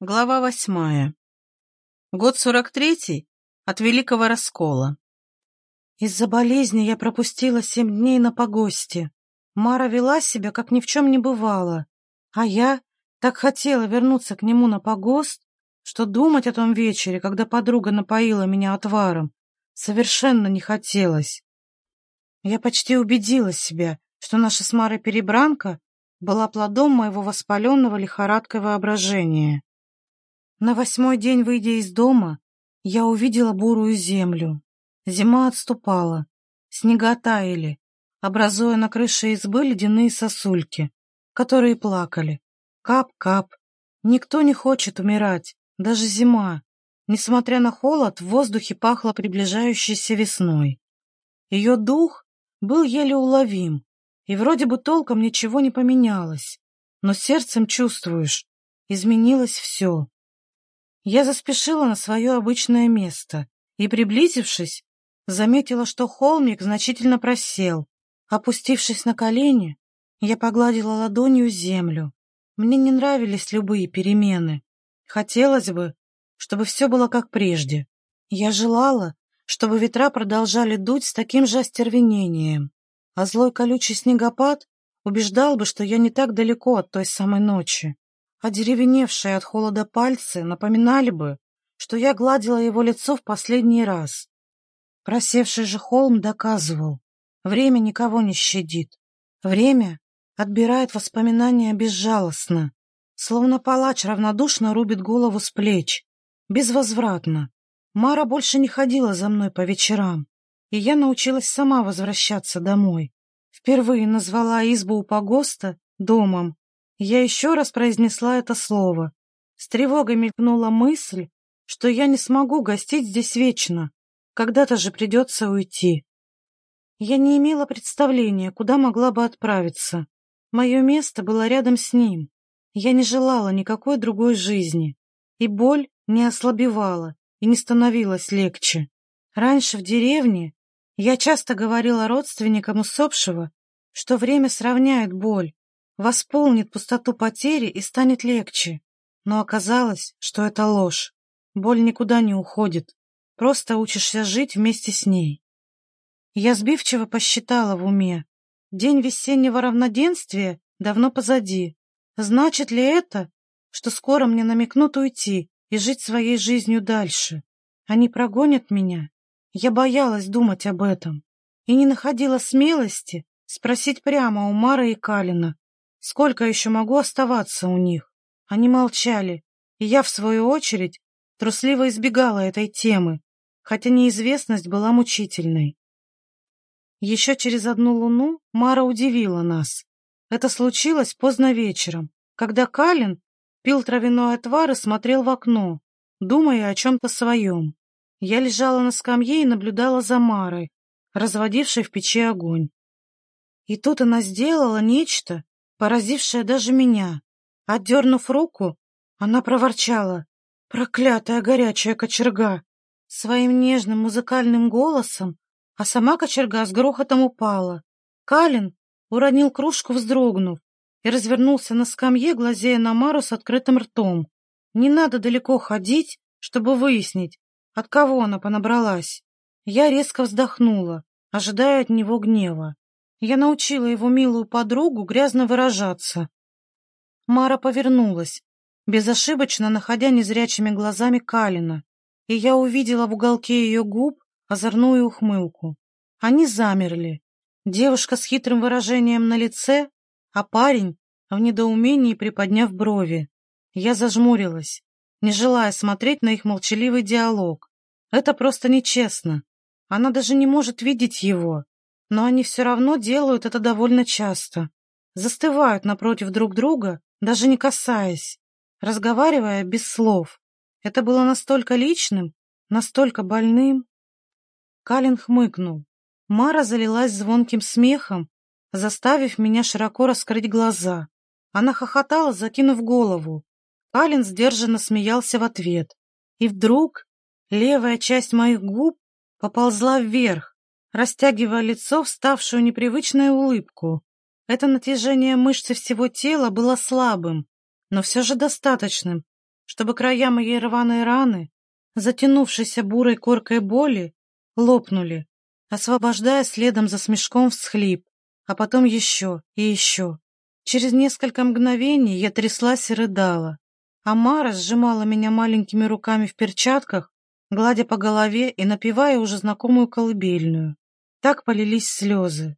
Глава восьмая. Год сорок третий от Великого Раскола. Из-за болезни я пропустила семь дней на погосте. Мара вела себя, как ни в чем не бывало. А я так хотела вернуться к нему на погост, что думать о том вечере, когда подруга напоила меня отваром, совершенно не хотелось. Я почти убедила себя, что наша с Марой перебранка была плодом моего воспаленного лихорадкой воображения. На восьмой день, выйдя из дома, я увидела бурую землю. Зима отступала, снега таяли, образуя на крыше избы ледяные сосульки, которые плакали. Кап-кап. Никто не хочет умирать, даже зима. Несмотря на холод, в воздухе пахло приближающейся весной. Ее дух был еле уловим, и вроде бы толком ничего не поменялось, но сердцем чувствуешь, изменилось все. Я заспешила на свое обычное место и, приблизившись, заметила, что холмик значительно просел. Опустившись на колени, я погладила ладонью землю. Мне не нравились любые перемены. Хотелось бы, чтобы все было как прежде. Я желала, чтобы ветра продолжали дуть с таким же остервенением, а злой колючий снегопад убеждал бы, что я не так далеко от той самой ночи. Одеревеневшие от холода пальцы напоминали бы, что я гладила его лицо в последний раз. Просевший же холм доказывал, время никого не щадит. Время отбирает воспоминания безжалостно, словно палач равнодушно рубит голову с плеч, безвозвратно. Мара больше не ходила за мной по вечерам, и я научилась сама возвращаться домой. Впервые назвала избу у погоста домом я еще раз произнесла это слово. С тревогой мелькнула мысль, что я не смогу гостить здесь вечно. Когда-то же придется уйти. Я не имела представления, куда могла бы отправиться. Мое место было рядом с ним. Я не желала никакой другой жизни. И боль не ослабевала и не становилась легче. Раньше в деревне я часто говорила родственникам усопшего, что время сравняет боль, восполнит пустоту потери и станет легче. Но оказалось, что это ложь. Боль никуда не уходит. Просто учишься жить вместе с ней. Я сбивчиво посчитала в уме. День весеннего равноденствия давно позади. Значит ли это, что скоро мне намекнут уйти и жить своей жизнью дальше? Они прогонят меня? Я боялась думать об этом и не находила смелости спросить прямо у Мары и Калина, Сколько еще могу оставаться у них? Они молчали, и я, в свою очередь, трусливо избегала этой темы, хотя неизвестность была мучительной. Еще через одну луну Мара удивила нас. Это случилось поздно вечером, когда Калин пил травяной отвар и смотрел в окно, думая о чем-то своем. Я лежала на скамье и наблюдала за Марой, разводившей в печи огонь. И тут она сделала нечто, поразившая даже меня. Отдернув руку, она проворчала. «Проклятая горячая кочерга!» Своим нежным музыкальным голосом, а сама кочерга с грохотом упала. Калин уронил кружку, вздрогнув, и развернулся на скамье, глазея на Мару с открытым ртом. Не надо далеко ходить, чтобы выяснить, от кого она понабралась. Я резко вздохнула, ожидая от него гнева. Я научила его милую подругу грязно выражаться. Мара повернулась, безошибочно находя незрячими глазами Калина, и я увидела в уголке ее губ озорную ухмылку. Они замерли. Девушка с хитрым выражением на лице, а парень в недоумении приподняв брови. Я зажмурилась, не желая смотреть на их молчаливый диалог. Это просто нечестно. Она даже не может видеть его, но они все равно делают это довольно часто. Застывают напротив друг друга, даже не касаясь, разговаривая без слов. Это было настолько личным, настолько больным. Калин хмыкнул. Мара залилась звонким смехом, заставив меня широко раскрыть глаза. Она хохотала, закинув голову. Калин сдержанно смеялся в ответ. И вдруг левая часть моих губ поползла вверх, растягивая лицо в ставшую непривычную улыбку. Это натяжение мышцы всего тела было слабым, но все же достаточным, чтобы края моей рваной раны, затянувшейся бурой коркой боли, лопнули, освобождая следом за смешком всхлип, а потом еще и еще. Через несколько мгновений я тряслась и рыдала, а Мара сжимала меня маленькими руками в перчатках, гладя по голове и напевая уже знакомую колыбельную. Так полились слезы.